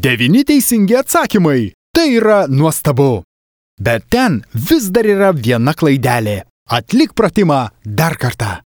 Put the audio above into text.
Devini teisingi atsakymai. Tai yra nuostabu. Bet ten vis dar yra viena klaidelė. Atlik pratimą dar kartą.